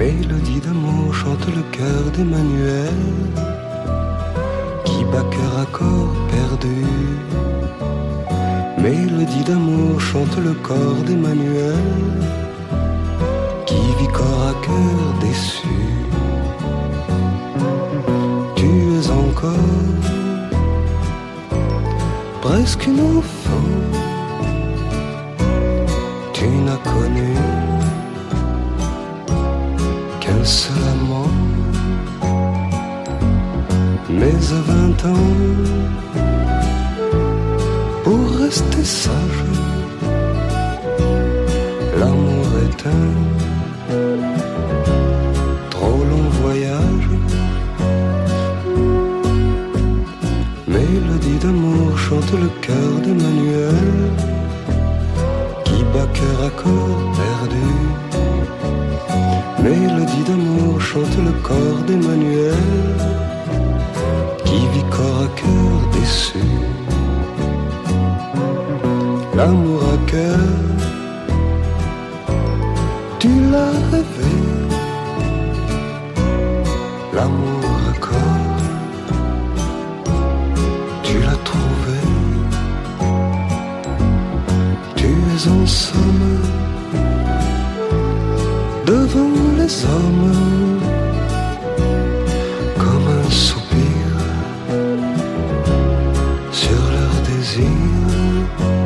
Mélodie d'amour chante le cœur d'Emmanuel qui bat cœur à corps perdu. Mélodie d'amour chante le corps d'Emmanuel qui vit corps à cœur déçu. Tu es encore presque une enfant. Tu n'as connu amant. Mais à vingt ans, pour rester sage, l'amour est un trop long voyage. Mélodie d'amour chante le cœur d'Emmanuel qui bat cœur à corps chante le corps d'Emmanuel qui vit corps à cœur déçu. L'amour à cœur, tu l'as rêvé. L'amour à corps, tu l'as trouvé. Tu es en somme devant les hommes you.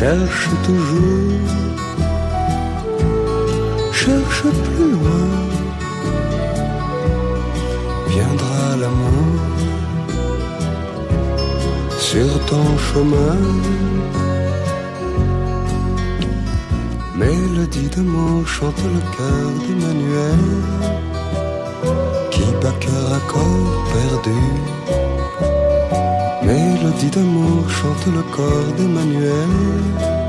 Cherche toujours, cherche plus loin. Viendra l'amour sur ton chemin. Mélodie d'amour chante le cœur d'Emmanuel qui bat cœur à corps perdu. Mélodie d'amour chante le corps d'Emmanuel